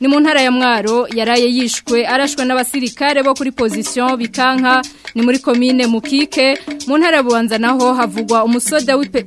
ni mu ntara ya mwaro yaraye yishwe arashwe n'abasirikare bo kuri pozisiyo bikanka ni muri komine mukike mu ntara bubanza naho havugwa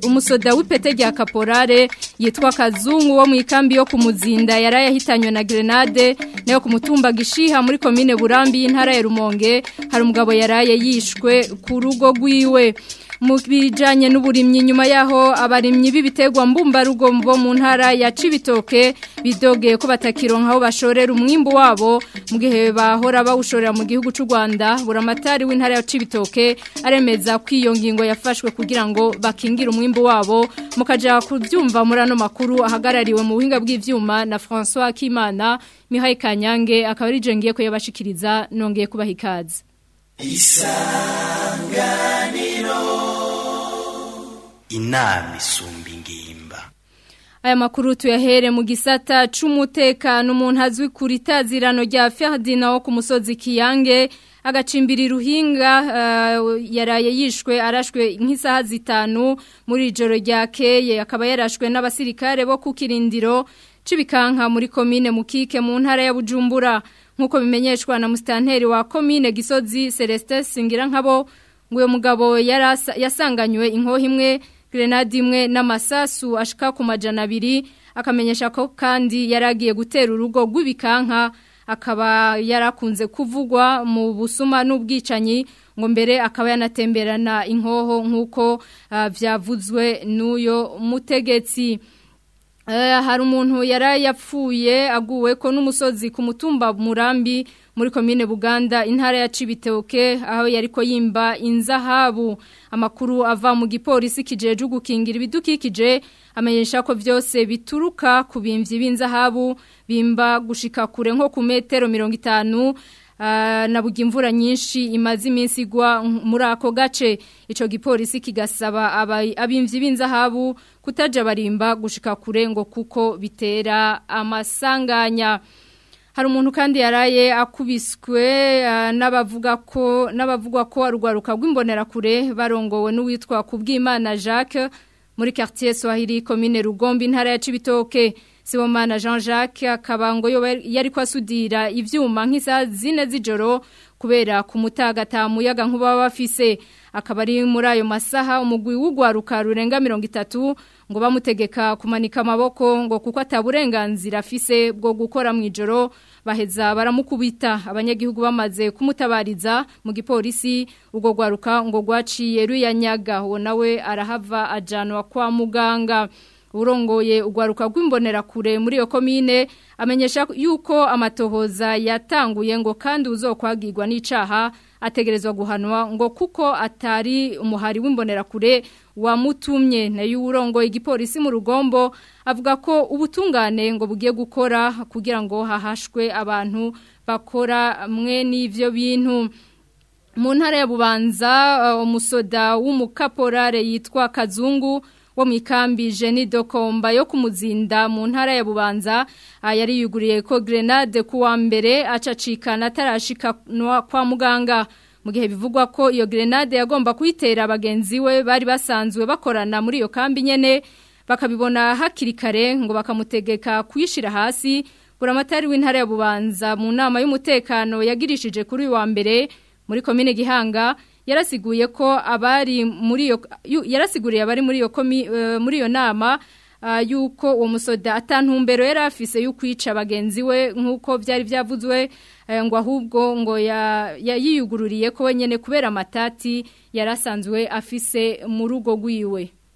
umusoda w'ipete rya kaporare yitwa kazungu wo mu ikambi yo kumuzinda yaraye ahitanywe na grenade nayo ku mutumba gishiha muri komine burambi y'intara ya rumonge Karonge hari umugabo yaraye yishwe ku rugo rwiwe mu bijyanye n'uburimyi nyuma yaho abarimyi b'ibitegwa mbumbarugo mu ntara ya cibitoke bidogeye ko batakironka aho bashorera umwimbu wabo mu gihe bahora bawushorera mu gihugu cy'u rwanda buramatari w'intara ya cibitoke aremeza ko iyo ngingo yafashwe kugira ngo bakingire umwimbu wabo mukajya kubyumva muri ano makuru ahagarariwe mu buhinga bw'ibyuma na François kimana Mihai kanyange akaba ari ngiye yabashikiriza nongeye kubaha ikaze inama isumba aya makuru tuyahere mu gisata c'umutekano umuntu azwi ku ritazirano rya Ferdinand wo ku musozi Kiyange agacimbiri ruhinga uh, yaraye yishwe arashwe nk'isaha zitanu muri ijoro ryakeye akaba yarashwe n'abasirikare bo kukirindiro cibikanka muri komine mukike mu ntara ya Bujumbura nkuko bimenyeshwa na mustanteri wa komine Gisozi Celestin Singira nkabo ngo uyo mugabo yasanganywe inkoho imwe grenade imwe n'amasasu ashika ku majana abiri akamenyesha ko kandi yaragiye gutera urugo rw'ibikanka akaba yarakunze kuvugwa mu busuma n'ubwicanyi ngo mbere akaba yanatemberana inkoho nk'uko ah, byavuzwe n'uyo mutegetsi Eh, hari umuntu yari yapfuye aguwe ko n'umusozi ku murambi muri komine buganda intara ya cibitoke aho yari ko yimba inzahabu amakuru ava mu gipolisi kijeje gukingira Kije amenyesha ko byose bituruka ku bimbyi b'inzahabu bimba gushika kure nko ku metero mirongo itanu Eh, nabuga imvura nyinshi imaze iminsi igwa muri ako gace icyo gipolisi kigasaba abimvyi b'inzahabu kutajya barimba gushika kurengo kuko bitera amasanganya hari umuntu kandi yaraye akubiswe eh, n'abavuga ko n'abavugwa ko rw’imbonera kure barongowe n'uwitwa kubwimana Jacques muri quartier Swahili commune Rugombi intara ya Cibitoke Sibomana Jean Jacques akaba ngo yari kwasudira ivyuma nkisa zine z'ijoro kubera kumutagata muyaga nkuba bafise akabari muri ayo masaha umugwi w'ugwaruka rurenga 30 ngo bamutegeka kumanika amaboko ngo kuko ataburenganzira afise bwo gukora mu ijoro baheza baramukubita abanyagihugu bamaze kumutabariza mu gipolisi ubwo gwaruka ngo gwaciye ruyanyaga uwo nawe arahava ajanwa kwa muganga urongoye urwaruka rw'imbonerakure muri iyo komine amenyesha yuko amatohoza yatanguye ngo kandi uzokwagirwa n'icaha ategerezwa guhanwa ngo kuko atari umuhari w'imbonerakure wamutumye nayo urongoye igipolisi mu rugombo avuga ko ubutungane ngo bugiye gukora kugira ngo hahashwe abantu bakora mwe n'ivyo bintu mu ntara ya bubanza umusoda w'umukaporare yitwa kazungu wo mu jeni dokomba yo kumuzinda mu ntara ya bubanza ah, yari yuguriye ko grenade kuwa mbere acacikana atarashika kwa muganga mu gihe bivugwa ko iyo grenade yagomba kuyitera bagenzi we bari basanzwe bakorana muri iyo kambi nyene bakabibona hakiri kare ngo bakamutegeka kuyishira hasi buramatari w’intare ya bubanza mu nama y'umutekano yagirishije kuri uyu wa mbere muri komine gihanga yarasiguye ko abari muri iyo yarasiguriye abari muri iyo eh, muri iyo nama ah, yuko uwo musoda atantumbero yari afise y'ukwica bagenzi we nk'uko byari byavuzwe eh, ngo ahubwo ngo yayiyugururiye ko nyine kubera amatati yari afise mu rugo rwiwe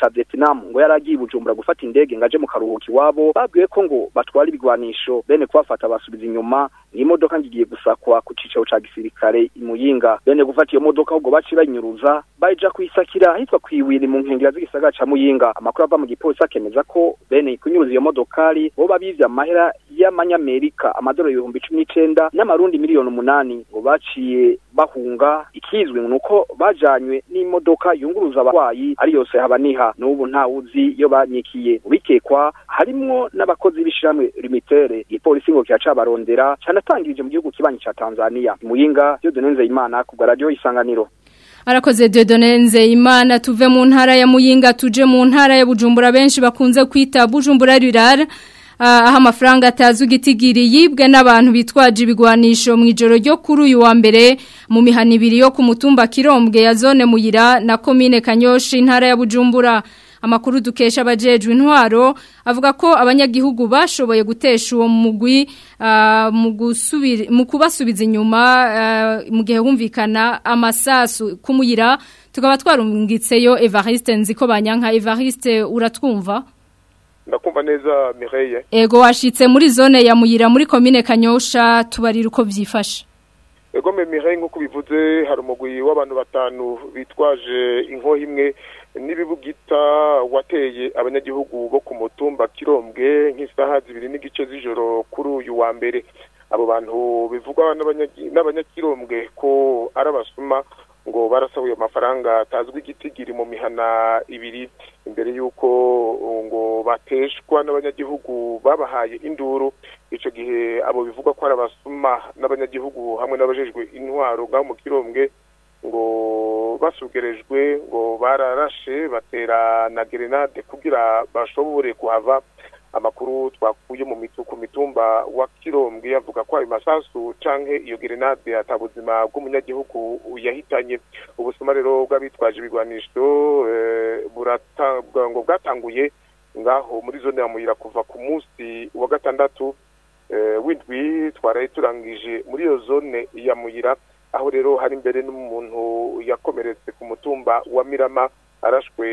ca vietnam ngo yari agiye bujumbura gufata indege ngo aje mu karuhuko iwabo babwiwe ko ngo batwara ibigwanisho bene kubafata basubiza inyuma iyi modoka ngigiye gusakwa ku cicaro ca gisirikare imuyinga bene gufata iyo modoka ubwo baciye bayinyuruza bayija kuyisakira ahitwa kwiwiri mu nkengera z'igisagara ca muyinga amakuru ava mu gipolisi akemeza ko bene kunyuruza iyo modokari bo babivye amahera y'amanyamerika amadolari ibihumbi cumi n'icenda n'amarundi miliyoni umunani ngo baciye bahunga ikizwi nuko bajanywe n'imodoka yunguruza abarwayi ari yose habaniha n'ubu ntawuzi iyo banyikiye ubikekwa harimwo n'abakozi b'ishiramwe limitere ipolisi ngo kiracabarondera canatangirije mu gihugu kibanyi cya Tanzania muyinga Dieudonne Imana ku radio isanganiro Arakoze Dieudonne Nzeyimana tuve mu ntara ya Muyinga tuje mu ntara ya Bujumbura benshi bakunze kwita Bujumbura rural ah, aho amafaranga atazi ugitigiri yibwe n'abantu bitwaje ibigwanisho mu ijoro ryo kuri uyu wa mbere mu mihana ibiri yo ku mutumba Kirombwe ya zone Muyira na komine Kanyoshi intara ya Bujumbura amakuru dukesha abajejwe intwaro avuga ko abanyagihugu bashoboye gutesha uwo mugwi uh, mu kubasubiza inyuma uh, mu gihe humvikana amasasu kumuyira tukaba twarungitseyo Evariste nzi ko banyanka Evariste uratwumva ndakumva neza Mireille ego washitse muri zone ya muyira muri commune Kanyosha tubarira uko byifashe ego me Mireille nko kubivuze hari umugwi w'abantu batanu bitwaje inko imwe n'ibibugita wateye abanyagihugu bo ku mutumba kirombwe nk'isaha zibiri n'igice z'ijoro kuri uyu wa mbere abo bantu bivugwa n'abanyakirombwe ko ari abasuma ngo barasabuye amafaranga atazwi igitigiri mu mihana ibiri imbere y'uko ngo bateshwa n'abanyagihugu babahaye induru icyo gihe abo bivugwa ko ari abasuma n'abanyagihugu hamwe n'abajejwe intwaro ngaho mu kirombwe ngo basugerejwe ngo bararashe batera na gerenade kugira bashobore kuhava amakuru twakuye mu ku mitumba wa kirombwe yavuga ko ayo masasu canke iyo gerenade atabuzima bw'umunyagihugu yahitanye ubusuma rero bw'abitwaje ibigwanisho eh, ngo bwatanguye ngaho muri zone ya muyira kuva ku munsi wa gatandatu eh, w'indwi twarayiturangije muri iyo zone ya muyira aho rero hari imbere n'umuntu yakomeretse ku mutumba wa mirama arashwe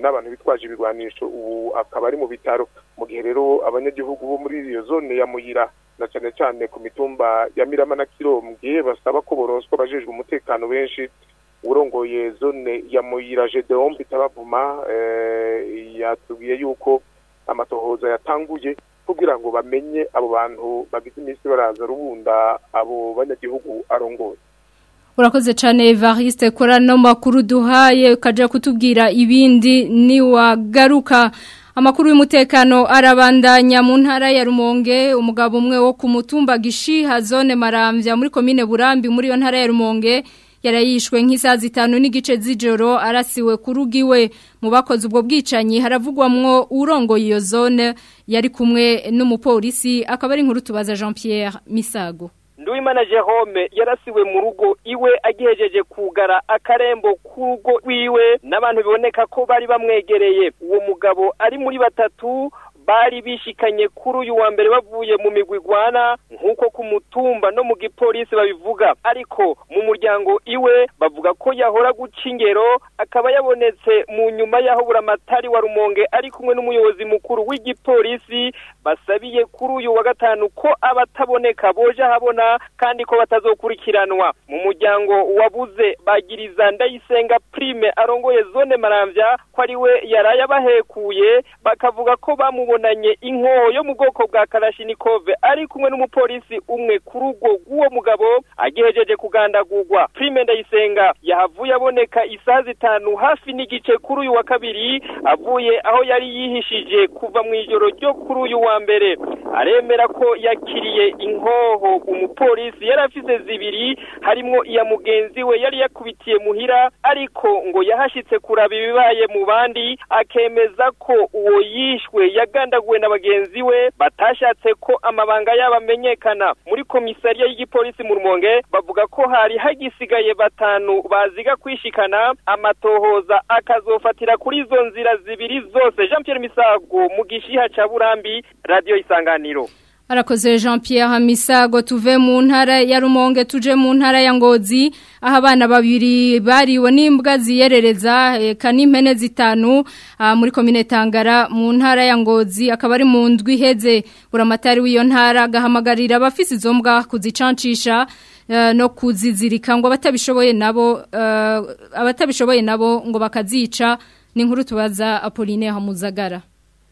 n'abantu bitwaje ibirwanisho ubu akaba ari mu bitaro mu gihe rero abanyagihugu bo muri iyo zone ya muyira na cyane cyane ku mitumba ya mirama na kirombwe basaba ko boroswa abajejwe umutekano benshi urongoye zone ya muyira gedeon bitabavuma eh, yatubwiye yuko amatohoza yatanguye kugira ngo bamenye abo bantu bagize iminsi baraza rubunda abo banyagihugu arongoye urakoze cyane variste kora no makuru duhaye ukajya kutubwira ibindi niwagaruka amakuru y'umutekano arabandanya mu ntara ya rumonge umugabo umwe wo ku gishiha zone marambya muri komine burambi muri iyo ntara ya rumonge yarayishwe nk’isa zitanu n'igice z'ijoro arasiwe ku rugiwe mu bakoze ubwo bwicanyi haravugwamwo urongoye iyo zone yari kumwe n'umupolisi akaba ari inkuru tubaza jean Pierre misago nduwimana jehome yarasiwe mu rugo iwe agihejeje kugara akarembo k'urugo rwiwe n'abantu biboneka ko bari bamwegereye uwo mugabo ari muri batatu bari bishikanye kuri uyu wa mbere bavuye mu migwi igwana nk'uko ku mutumba no mu gipolisi babivuga ariko mu muryango iwe bavuga ko yahora guca ingero akaba yabonetse mu nyuma y'aho buramatari wa rumonge ari kumwe n'umuyobozi mukuru w'igipolisi basabiye kuri uyu wa gatanu ko abataboneka boje ahabona kandi ko batazokurikiranwa mu muryango wabuze bagiriza ndayisenga prime arongoye zone maramvya ko ari we yaraye abahekuye bakavuga ko bamubonye babonanye inkoho yo mu bwoko bwa karashinikove ari kumwe n'umupolisi umwe ku rugo rw'uwo mugabo agihejeje kugandagurwa prime ndayisenga yahavuye aboneka isaha zitanu hafi n'igice kuri uyu wa kabiri avuye aho yari yihishije kuva mu ijoro ryo kuri uyu wa mbere aremera ko yakiriye inkoho umupolisi yari afite zibiri harimo iya mugenzi we yari yakubitiye muhira ariko ngo yahashyitse kuraba ibibaye mu bandi akemeza ko uwo yishwe yaga yagandaguwe na bagenzi we batashatse ko amabanga yabo amenyekana muri komisariya y'igipolisi mu rumonge bavuga ko hari hagisigaye batanu baziga kwishikana amatohoza akazofatira kuri izo nzira zibiri zose jean pierre misago mu gishiha ca burambi radiyo isanganiro Arakoze Jean Pierre Hamisago tuve mu ntara ya Rumonge tuje mu ntara ya Ngozi aho abana babiri bariwe n'imbwa ziyerereza eka zitanu ah, muri komine Tangara mu ntara ya Ngozi akaba ari mu ndwi iheze buramatari w'iyo ntara agahamagarira abafise izo mbwa kuzicancisha eh, no kuzizirika ngo batabishoboye nabo eh, abatabishoboye nabo ngo bakazica ni inkuru tubaza Apolline Hamuzagara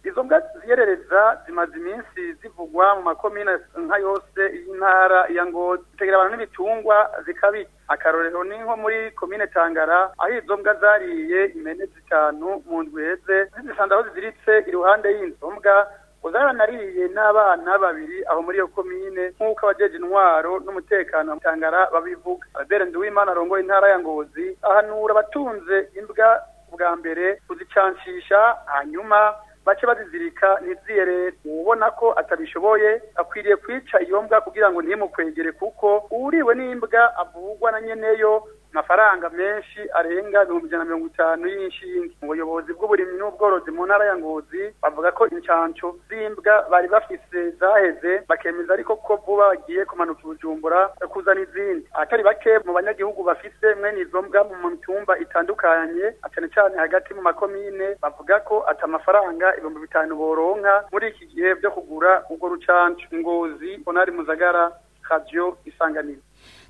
izo mbwa ziyerereza zimaze iminsi zivugwa mu makomine nka yose y'intara ya ngozi zitegera abantu n'ibitungwa zikabica akarorero ni nko muri komine tangara aho izo mbwa zariye imene zitanu mu ndwi heze zizisanze aho ziziritse iruhande y'inzo mbwa uzaranariye n'abana babiri aho muri iyo komine nk'uko abajeje intwaro n'umutekano tangara babivuga Albert Nduwimana arongoye intara ya Ngozi ahanura abatunze imbwa bwa mbere kuzicancisha hanyuma bace bazizirika ntiziyerere ubona ko atabishoboye akwiriye kwica iyo mbwa kugira ngo ntimukwegere kuko uriwe n'imbwa avugwa na nyeneyo amafaranga menshi arenga ibihumbi ijana na mirongo itanu y'inshinge ubuyobozi bw'uburimyi n'ubworozi mu ntara ya ngozi bavuga ko inshanco z'imbwa bari bafise zaheze bakemeza ariko ko vuba bagiye kumanuka ibujumbura kuzana izindi atari bake mu banyagihugu bafise mwene izo mbwa mu mitumba itandukanye cyane cyane hagati mu makomine bavuga ko ati amafaranga ibihumbi bitanu boronka muri iki gihe byo kugura urwo rucanco ngozi onari muzagara radio isanganiro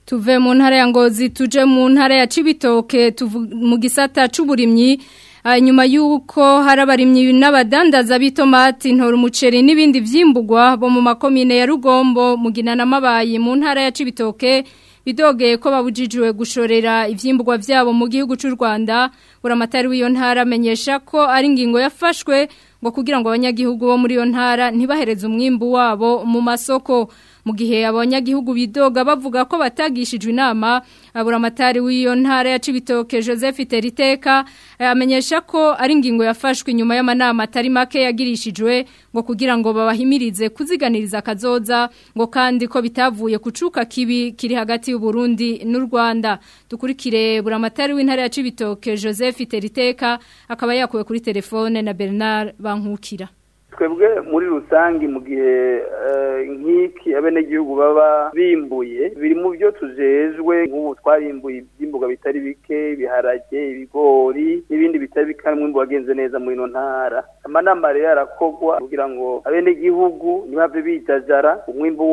tuve mu ntara ya ngozi tuje mu ntara ya cibitoke mu gisata cy'uburimyi ah, nyuma y'uko hari n'abadandaza b'itomati ntora umuceri n'ibindi byimbugwa bo mu makomine ya rugombo Mugina mabayi mu ntara ya cibitoke bidogeye ko babujijiwe gushorera ibyimbugwa byabo mu gihugu cy'u Rwanda uramatari w'iyo ntara amenyesha ko ari ingingo yafashwe ngo kugira ngo abanyagihugu bo muri iyo ntara ntibahereze umwimbu wabo mu masoko mu gihe gihugu bidoga bavuga ko batagishijwe inama aburamatari w'iyo ntara ya Cibitoke Joseph Teriteka eh, amenyesha ko ari ingingo yafashwe inyuma y'amanama atari make yagirishijwe ngo kugira ngo babahimirize kuziganiriza akazoza ngo kandi ko bitavuye kucuka kibi kiri hagati y'u Burundi n'u Rwanda dukurikire buramatari w'intara ya Cibitoke Joseph Teriteka akaba yakuwe kuri telefone na Bernard Bankukira twebwe muri rusange mu gihe eh, nk'iki abenegihugu baba bimbuye biri mu byo tujejwe nk'ubu twarimbuye iby'imboga bitari bike ibiharage ibigori n'ibindi bitari bike hamwe mu bagenze neza muri ino ntara amanama rero arakogwa kugira ngo abenegihugu ntibave bijajara umwimbu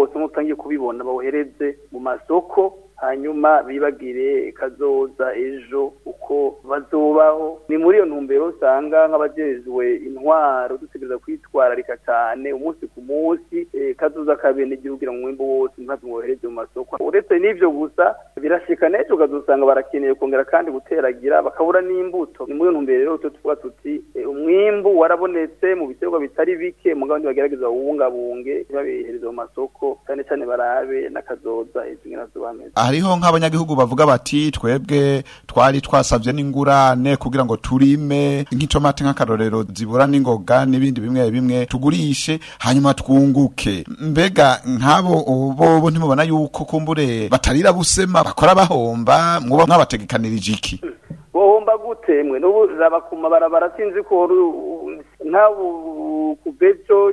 wose nk'utangiye kubibona bawuhereze mu masoko hanyuma bibagire kazoza ejo uko bazobaho ni muri iyo ntumbero usanga nk'abajejwe intwaro dutegereza kwitwararika cyane umunsi ku munsi eh, kazoza kabene igihugira mu mwimbo wose ntabwo wohereze mu masoko uretse n'ibyo gusa birashika n'ejo ukazosanga barakeneye kongera kandi guteragira bakabura n'imbuto ni muri iyo ntumbero rero tuvuga tuti eh, umwimbu warabonetse mu biterwa bitari bike mugabo ntibagerageza wubungabunge ntibabihereze mu masoko cyane cyane barabe n'akazoza ejo nyirazo bameze hariho nk'abanyagihugu bavuga bati twebwe twari twasavye n'ingurane kugira ngo turime nk'itomate nk'akarorero zibura n'ingoga n'ibindi bimwe bimwe tugurishe hanyuma twunguke mbega nk'abo bobo ntimubona yuko kumbure batarira busema bakora bahomba mwuba mwabategekanirije iki bohomba gute mwe n'ubu rabakuma barabara sinzi ko nta kubebyo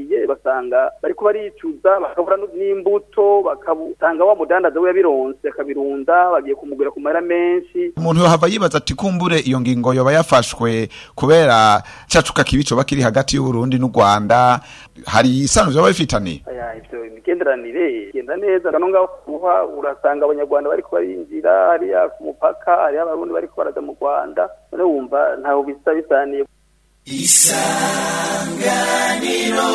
basanga bariko baricuza bakabura n'imbuto bakabutanga wa mudandaza we yabironse akabirunda bagiye kumugura ku mara menshi umuntu yohava yibaza ati kumbure iyo ngingo yoba yafashwe kubera cacuka kibico bakiri hagati y'u y'uburundi n'u rwanda hari isano byaba bifitaniye ibyo imigenderanire igenda neza kano ngaho kuha urasanga abanyarwanda bariko barinjira hariya ku mupaka hariya abarundi bariko baraza mu rwanda none wumva ntaho bisa bisaniye isanganiro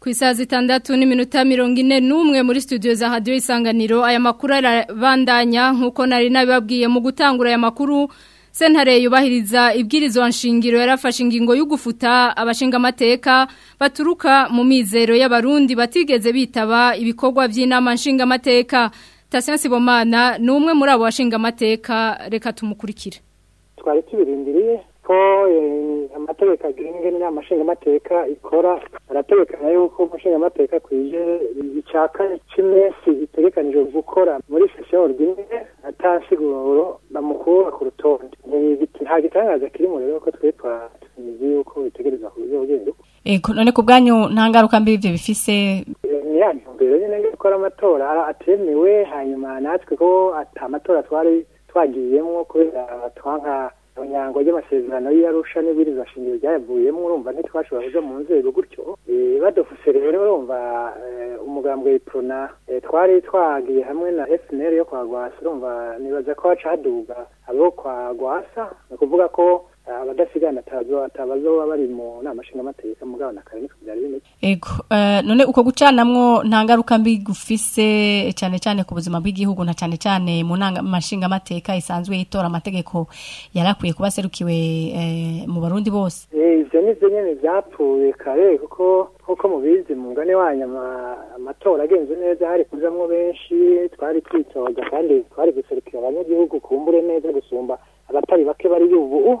ku isaha zitandatu n'iminota mirongo ine n'umwe muri studio za radiyo isanganiro aya makuru arabandanya nk'uko nari nabibabwiye mu gutangura aya makuru sentare yubahiriza ibwirizwa nshingiro yarafashe ingingo yo gufuta abashinga amateka baturuka mu mizero y'abarundi batigeze bitaba ibikorwa by'inama nshinga amateka tasiyansi bomana ni muri abo bashinga amateka reka tumukurikire twari tubirindiriye ko eh, amategeko agenga inama nshingamateka ikora arategekanya yuko umushingamateka ku icyaka cy'iminsi itegekanijwe gukora muri sesiyo orudine atasiguro bamukura ku rutonde nta gitangaza kirimo rero ko twe twatumizi yuko bitegereza ku buryo bw'induku eh, none ku bwanyu nta ngaruka mbi ibyo bifise eh, ni ya ntumbero nyine yo gukora amatora atemewe hanyuma natwe ko atamatora twari twagiyemo kubera twanka mu nyango y'amasezerano y'Arusha n'ibwiriza shingiro byayavuyemo urumva ntitwashobora kuja mu nzego gutyo eh, badufuse rero urumva eh, umugambwe iprona eh, twari twagiye hamwe na FNL yo kwa Gwasa urumva nibaza ko haca haduga abo kwa Gwasa ni ukuvuga ko Ah, abadasigana atabazoba bari mu nama nshingamateka mugabo nakarene kubyara ibintu ego eh, none uko gucanamwo nta ngaruka mbi gufise cyane cyane ku buzima bw'igihugu na cyane cyane mu nshingamateka isanzwe itora amategeko yarakwiye kuba aserukiwe eh, mu barundi bose eh, ibyo ni byo nyine byapfuye kare kuko nk'uko mubizi mu ngane wanyu amatora agenze neza hari kujamwo benshi twari twitoza kandi twari guserukira abanyagihugu kumbure neza gusumba abatari bake bari ubu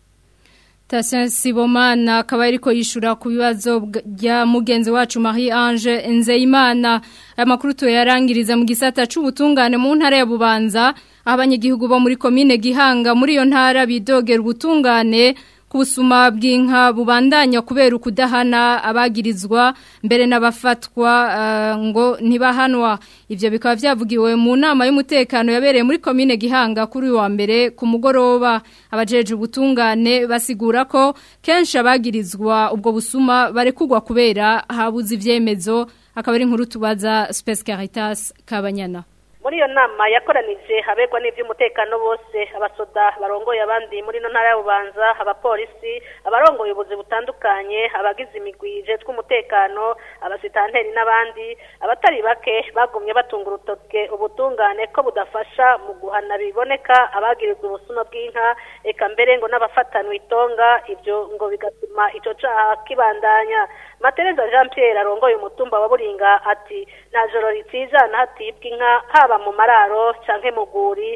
Tasien Sibomana akaba ariko yishura ku bibazo bya mugenzi wacu Marie Ange Nzeyimana amakuru tuyarangiriza mu gisata cy'ubutungane mu ntara ya Bubanza abanyagihugu bo muri commune Gihanga muri iyo ntara bidogera ubutungane ku bw'inka bubandanya kubera ukudahana abagirizwa mbere n'abafatwa eh, ngo ntibahanwa ibyo bikaba byavugiwe mu nama y'umutekano yabereye muri komine gihanga kuri uyu wa mbere ku mugoroba abajeje ubutungane basigura ko kenshi abagirizwa ubwo busuma barekugwa kubera habuze ibyemezo akaba ari nkuru tubaza Space Caritas Kabanyana muri iyo nama yakoranije abegwa n'iby'umutekano bose abasoda barongoye abandi muri ino ntara y'ububanza abapolisi abarongoye ubuzi butandukanye abagize imigwije tw’umutekano umutekano abasitanteri n'abandi abatari bake bagumye batunga urutoke ubutungane ko budafasha mu guhana biboneka abagirizwa ubusuno bw'inka eka mbere ngo n'abafatanwa itonga ibyo ngo bigatuma icyo caha kibandanya matereza jean pierre arongoye umutumba wa buringa ati nta joro ritijana hatibwa inka haba haba mu mararo cyangwa mu guri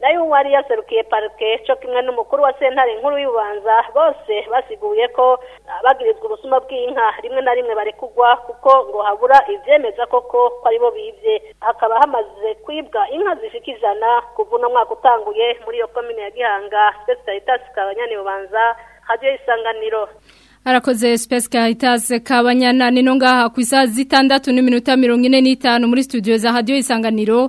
nayo uwari yaserukiye parike cyo kimwe n'umukuru wa sentare nkuru y'Ububanza bose basiguye ko bagirizwa ubusuma bw'inka rimwe na rimwe barekugwa kuko ngo habura ivyemeza koko ko aribo bivye hakaba hamaze kwibwa inka zifika ijana kuva uno mwaka utanga waranguye muri iyo komine ya gihanga sipesi caritas kabanyane bubanza hadiyo isanganiro arakoze sipesi caritas kabanyana nino ngaha ku isaha zitandatu n'iminota mirongo ine n'itanu muri studio za hadiyo isanganiro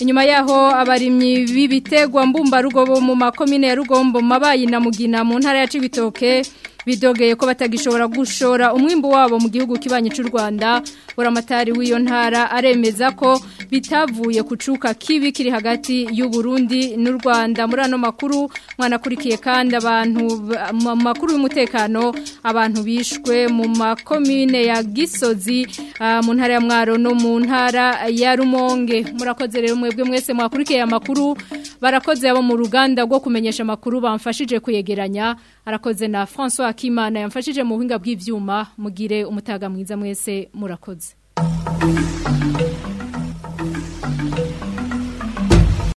inyuma yaho abarimyi b'ibitegwa mbumbarugo bo mu makomine ya rugombo mabayi na mugina mu ntara ya cibitoke bidogeye ko batagishobora gushora umwimbo wabo mu gihugu cy'u Rwanda uramatari w'iyo ntara aremeza ko bitavuye ku cuka kibi kiri hagati y'u Burundi n'u Rwanda muri ano makuru mwanakurikiye kandi abantu mu makuru y'umutekano abantu bishwe mu makomine ya Gisozi ah, mu ntara ya Mwaro no mu ntara ya Rumonge murakoze rero mwebwe mwese mwakurikiye amakuru barakoze abo mu ruganda rwo kumenyesha amakuru bamfashije kuyegeranya arakoze na François Akimana yamfashije mu buhinga bw'ivyuma mugire umutaga mwiza mwese murakoze